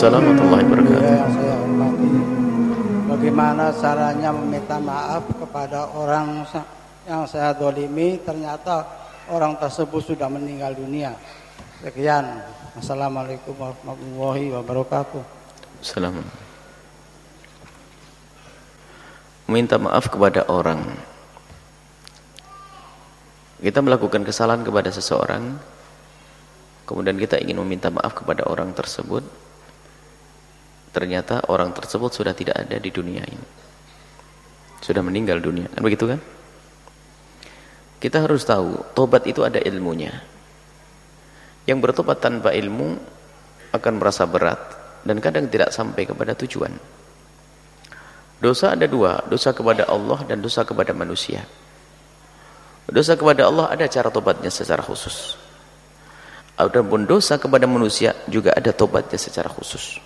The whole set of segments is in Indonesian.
Waalaikumsalam warahmatullahi wabarakatuh. Ya. Bagaimana caranya meminta maaf kepada orang yang saya dolimi ternyata orang tersebut sudah meninggal dunia. Sekian. Assalamualaikum warahmatullahi wabarakatuh. Salam. Minta maaf kepada orang. Kita melakukan kesalahan kepada seseorang, kemudian kita ingin meminta maaf kepada orang tersebut, ternyata orang tersebut sudah tidak ada di dunia ini. Sudah meninggal dunia. Kan begitu kan? Kita harus tahu, tobat itu ada ilmunya. Yang bertobat tanpa ilmu akan merasa berat dan kadang tidak sampai kepada tujuan. Dosa ada dua, dosa kepada Allah dan dosa kepada manusia. Dosa kepada Allah ada cara tobatnya secara khusus. Adapun dosa kepada manusia juga ada tobatnya secara khusus.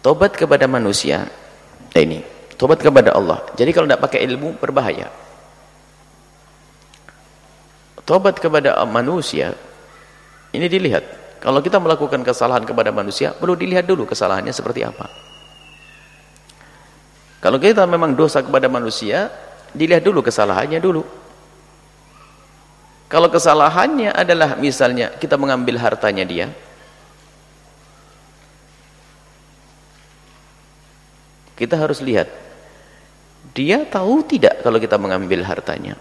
Tobat kepada manusia, nah ini, tobat kepada Allah. Jadi kalau tidak pakai ilmu berbahaya. Tobat kepada manusia, ini dilihat. Kalau kita melakukan kesalahan kepada manusia, perlu dilihat dulu kesalahannya seperti apa. Kalau kita memang dosa kepada manusia, dilihat dulu kesalahannya dulu. Kalau kesalahannya adalah misalnya kita mengambil hartanya dia, kita harus lihat dia tahu tidak kalau kita mengambil hartanya.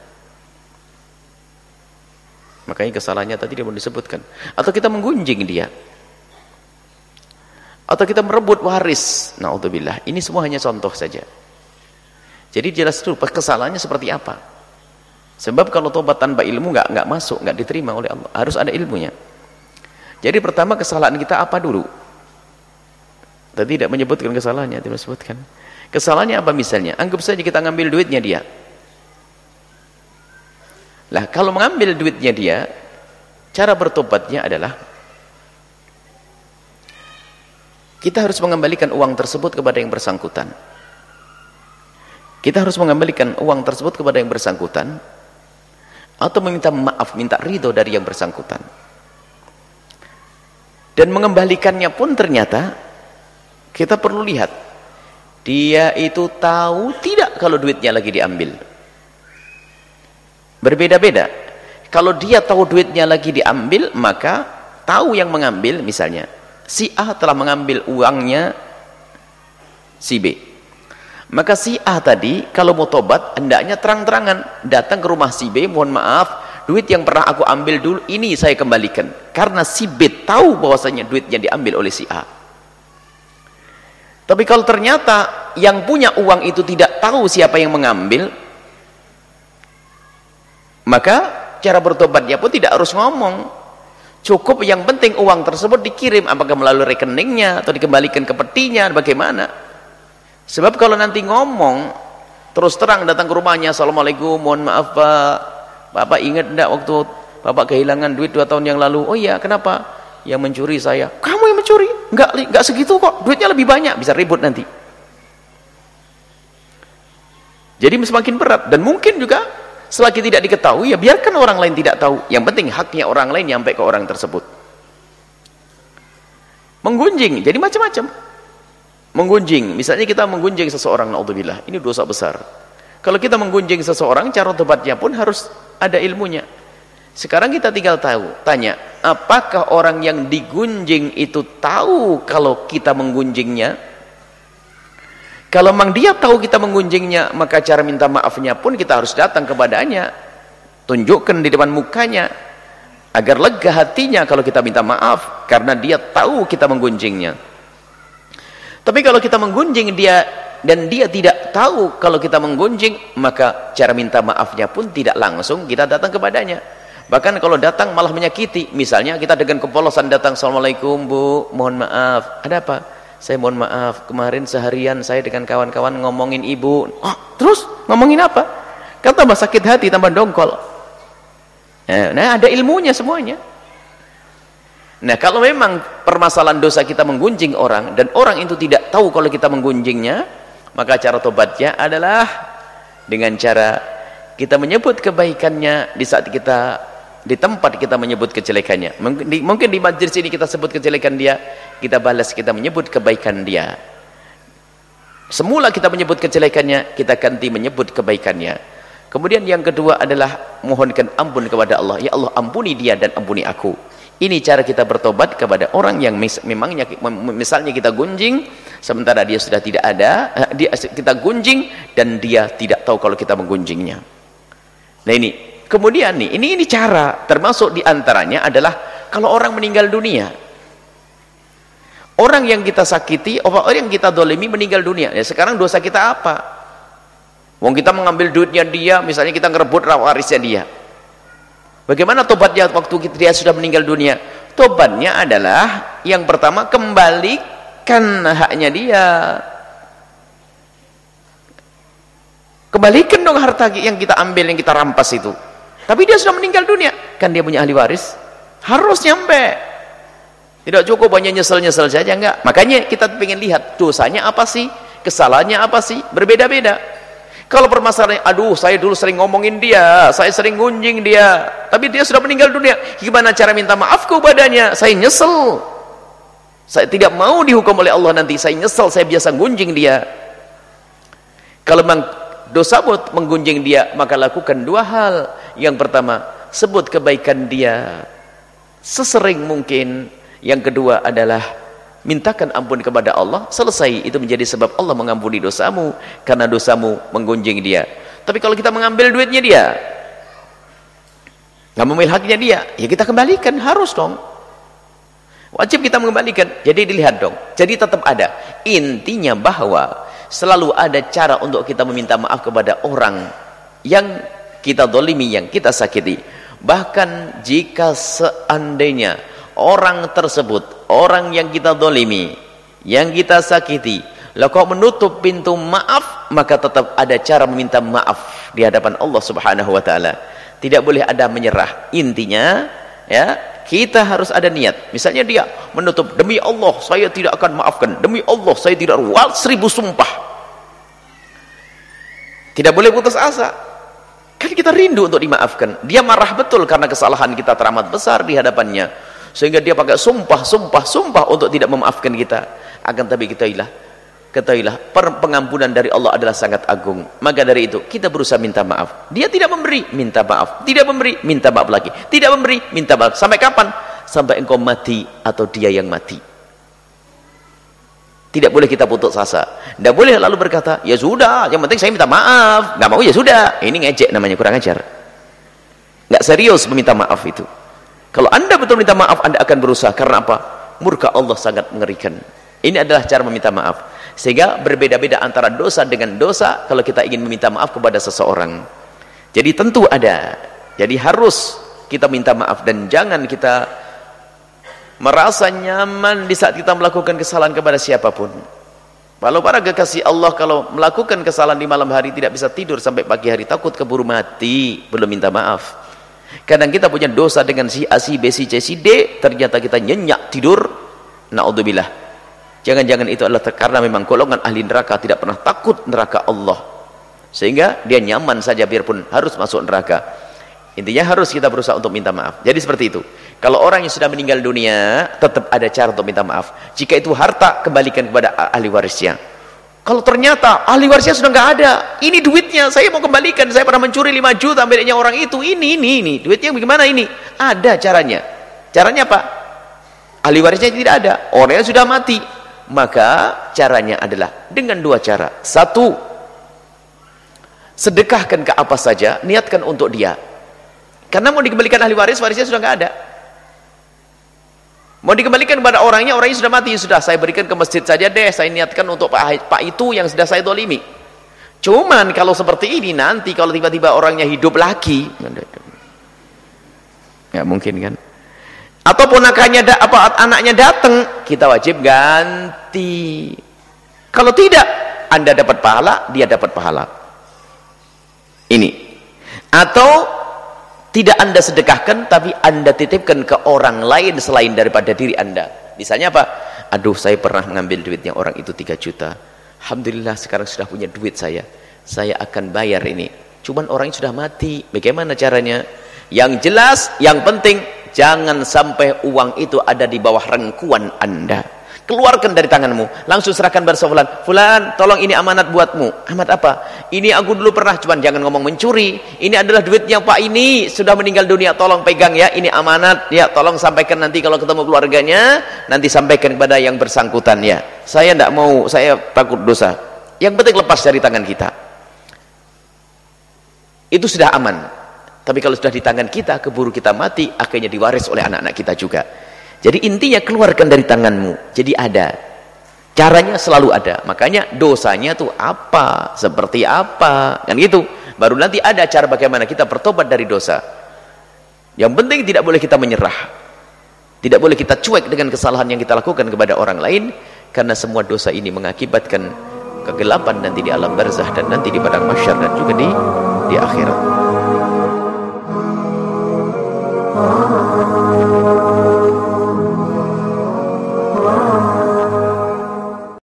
Makanya kesalahannya tadi dia mau disebutkan. Atau kita menggunjing dia. Atau kita merebut waris. Na'udzubillah. Ini semua hanya contoh saja. Jadi jelas dulu kesalahannya seperti apa. Sebab kalau tobat tanpa ilmu nggak nggak masuk, nggak diterima oleh Allah. Harus ada ilmunya. Jadi pertama kesalahan kita apa dulu? Tadi tidak menyebutkan kesalahannya, tidak disebutkan. Kesalahannya apa misalnya? Anggap saja kita ngambil duitnya dia. Lah kalau mengambil duitnya dia, cara bertobatnya adalah kita harus mengembalikan uang tersebut kepada yang bersangkutan. Kita harus mengembalikan uang tersebut kepada yang bersangkutan atau meminta maaf, minta ridho dari yang bersangkutan. Dan mengembalikannya pun ternyata kita perlu lihat dia itu tahu tidak kalau duitnya lagi diambil. Berbeda-beda. Kalau dia tahu duitnya lagi diambil, maka tahu yang mengambil misalnya si A telah mengambil uangnya si B. Maka si A tadi kalau mau tobat hendaknya terang-terangan datang ke rumah si B, mohon maaf, duit yang pernah aku ambil dulu ini saya kembalikan. Karena si B tahu bahwasanya duitnya diambil oleh si A. Tapi kalau ternyata yang punya uang itu tidak tahu siapa yang mengambil, maka cara bertobatnya pun tidak harus ngomong. Cukup yang penting uang tersebut dikirim apakah melalui rekeningnya atau dikembalikan ke petinya bagaimana. Sebab kalau nanti ngomong terus terang datang ke rumahnya Assalamualaikum mohon maaf Pak Bapak ingat tidak waktu Bapak kehilangan duit dua tahun yang lalu oh iya kenapa yang mencuri saya mencuri enggak, enggak segitu kok. Duitnya lebih banyak bisa ribut nanti. Jadi semakin berat. Dan mungkin juga selagi tidak diketahui ya biarkan orang lain tidak tahu. Yang penting haknya orang lain nyampe ke orang tersebut. Menggunjing jadi macam-macam. Menggunjing misalnya kita menggunjing seseorang naudzubillah ini dosa besar. Kalau kita menggunjing seseorang cara tobatnya pun harus ada ilmunya. Sekarang kita tinggal tahu tanya apakah orang yang digunjing itu tahu kalau kita menggunjingnya kalau memang dia tahu kita menggunjingnya, maka cara minta maafnya pun kita harus datang kepadanya. Tunjukkan di depan mukanya. Agar lega hatinya kalau kita minta maaf. Karena dia tahu kita menggunjingnya. Tapi kalau kita menggunjing dia dan dia tidak tahu kalau kita menggunjing, maka cara minta maafnya pun tidak langsung kita datang kepadanya. Bahkan kalau datang malah menyakiti. Misalnya kita dengan kepolosan datang, Assalamualaikum Bu, mohon maaf. Ada apa? saya mohon maaf kemarin seharian saya dengan kawan-kawan ngomongin ibu oh, terus ngomongin apa kan tambah sakit hati tambah dongkol nah ada ilmunya semuanya nah kalau memang permasalahan dosa kita menggunjing orang dan orang itu tidak tahu kalau kita menggunjingnya maka cara tobatnya adalah dengan cara kita menyebut kebaikannya di saat kita di tempat kita menyebut kejelekannya. Mungkin di, mungkin di majlis ini kita sebut kejelekan dia kita balas kita menyebut kebaikan dia. Semula kita menyebut kejelekannya kita ganti menyebut kebaikannya. Kemudian yang kedua adalah mohonkan ampun kepada Allah. Ya Allah ampuni dia dan ampuni aku. Ini cara kita bertobat kepada orang yang memangnya misalnya kita gunjing sementara dia sudah tidak ada eh, dia kita gunjing dan dia tidak tahu kalau kita menggunjingnya. Nah ini Kemudian nih, ini ini cara termasuk di antaranya adalah kalau orang meninggal dunia. Orang yang kita sakiti, orang yang kita dolimi meninggal dunia. Ya sekarang dosa kita apa? Wong kita mengambil duitnya dia, misalnya kita ngerebut warisnya dia. Bagaimana tobatnya waktu dia sudah meninggal dunia? Tobatnya adalah yang pertama kembalikan haknya dia. Kembalikan dong harta yang kita ambil, yang kita rampas itu. Tapi dia sudah meninggal dunia. Kan dia punya ahli waris. Harus nyampe. Tidak cukup hanya nyesel-nyesel saja enggak. Makanya kita ingin lihat dosanya apa sih? Kesalahannya apa sih? Berbeda-beda. Kalau permasalahannya, aduh saya dulu sering ngomongin dia, saya sering gunjing dia, tapi dia sudah meninggal dunia. Gimana cara minta maaf kepadanya? Saya nyesel. Saya tidak mau dihukum oleh Allah nanti. Saya nyesel, saya biasa gunjing dia. Kalau memang dosa buat menggunjing dia maka lakukan dua hal. Yang pertama sebut kebaikan dia sesering mungkin. Yang kedua adalah mintakan ampun kepada Allah. Selesai itu menjadi sebab Allah mengampuni dosamu karena dosamu menggunjing dia. Tapi kalau kita mengambil duitnya dia nggak memilih haknya dia ya kita kembalikan harus dong. Wajib kita mengembalikan jadi dilihat dong jadi tetap ada. Intinya bahwa selalu ada cara untuk kita meminta maaf kepada orang yang kita dolimi, yang kita sakiti. Bahkan jika seandainya orang tersebut orang yang kita dolimi yang kita sakiti lalu kau menutup pintu maaf maka tetap ada cara meminta maaf di hadapan Allah subhanahu wa ta'ala. Tidak boleh ada menyerah. Intinya ya kita harus ada niat. Misalnya dia menutup demi Allah saya tidak akan maafkan. Demi Allah saya tidak wal seribu sumpah tidak boleh putus asa. Kan kita rindu untuk dimaafkan. Dia marah betul karena kesalahan kita teramat besar di hadapannya. Sehingga dia pakai sumpah, sumpah, sumpah untuk tidak memaafkan kita. Akan tapi ketahuilah, ketahuilah pengampunan dari Allah adalah sangat agung. Maka dari itu kita berusaha minta maaf. Dia tidak memberi, minta maaf. Tidak memberi, minta maaf lagi. Tidak memberi, minta maaf. Sampai kapan? Sampai engkau mati atau dia yang mati. Tidak boleh kita putus asa. Tidak boleh lalu berkata, ya sudah, yang penting saya minta maaf. Nggak mau ya sudah. Ini ngejek namanya, kurang ajar. Nggak serius meminta maaf itu. Kalau anda betul minta maaf, anda akan berusaha. Karena apa? Murka Allah sangat mengerikan. Ini adalah cara meminta maaf. Sehingga berbeda-beda antara dosa dengan dosa kalau kita ingin meminta maaf kepada seseorang. Jadi tentu ada. Jadi harus kita minta maaf dan jangan kita merasa nyaman di saat kita melakukan kesalahan kepada siapa pun. Kalau para kekasih Allah kalau melakukan kesalahan di malam hari tidak bisa tidur sampai pagi hari takut keburu mati belum minta maaf. Kadang kita punya dosa dengan si A, si B, si C, si D ternyata kita nyenyak tidur. Na'udzubillah. Jangan-jangan itu adalah karena memang golongan ahli neraka tidak pernah takut neraka Allah. Sehingga dia nyaman saja biarpun harus masuk neraka. Intinya harus kita berusaha untuk minta maaf. Jadi seperti itu kalau orang yang sudah meninggal dunia, tetap ada cara untuk minta maaf. Jika itu harta, kembalikan kepada ahli warisnya. Kalau ternyata ahli warisnya sudah nggak ada, ini duitnya, saya mau kembalikan, saya pernah mencuri 5 juta miliknya orang itu, ini, ini, ini, duitnya bagaimana ini? Ada caranya. Caranya apa? Ahli warisnya tidak ada, orangnya sudah mati. Maka caranya adalah dengan dua cara. Satu, sedekahkan ke apa saja, niatkan untuk dia. Karena mau dikembalikan ahli waris, warisnya sudah nggak ada. Mau dikembalikan kepada orangnya, orangnya sudah mati, sudah saya berikan ke masjid saja deh, saya niatkan untuk Pak, Pak itu yang sudah saya dolimi. Cuman kalau seperti ini nanti kalau tiba-tiba orangnya hidup lagi, ya mungkin kan. Atau ponakannya da, apa anaknya datang, kita wajib ganti. Kalau tidak, Anda dapat pahala, dia dapat pahala. Ini. Atau tidak anda sedekahkan tapi anda titipkan ke orang lain selain daripada diri anda. Misalnya apa? Aduh saya pernah mengambil duitnya orang itu 3 juta. Alhamdulillah sekarang sudah punya duit saya. Saya akan bayar ini. Cuman orangnya sudah mati. Bagaimana caranya? Yang jelas, yang penting, jangan sampai uang itu ada di bawah rengkuan anda. Keluarkan dari tanganmu. Langsung serahkan pada fulan. Fulan tolong ini amanat buatmu. Amanat apa? Ini aku dulu pernah cuman jangan ngomong mencuri. Ini adalah duitnya pak ini. Sudah meninggal dunia tolong pegang ya. Ini amanat. Ya tolong sampaikan nanti kalau ketemu keluarganya. Nanti sampaikan kepada yang bersangkutan ya. Saya tidak mau saya takut dosa. Yang penting lepas dari tangan kita. Itu sudah aman tapi kalau sudah di tangan kita keburu kita mati akhirnya diwaris oleh anak-anak kita juga jadi intinya keluarkan dari tanganmu. Jadi ada. Caranya selalu ada. Makanya dosanya tuh apa? Seperti apa? Kan gitu. Baru nanti ada cara bagaimana kita bertobat dari dosa. Yang penting tidak boleh kita menyerah. Tidak boleh kita cuek dengan kesalahan yang kita lakukan kepada orang lain. Karena semua dosa ini mengakibatkan kegelapan nanti di alam barzah dan nanti di padang masyar dan juga di di akhirat.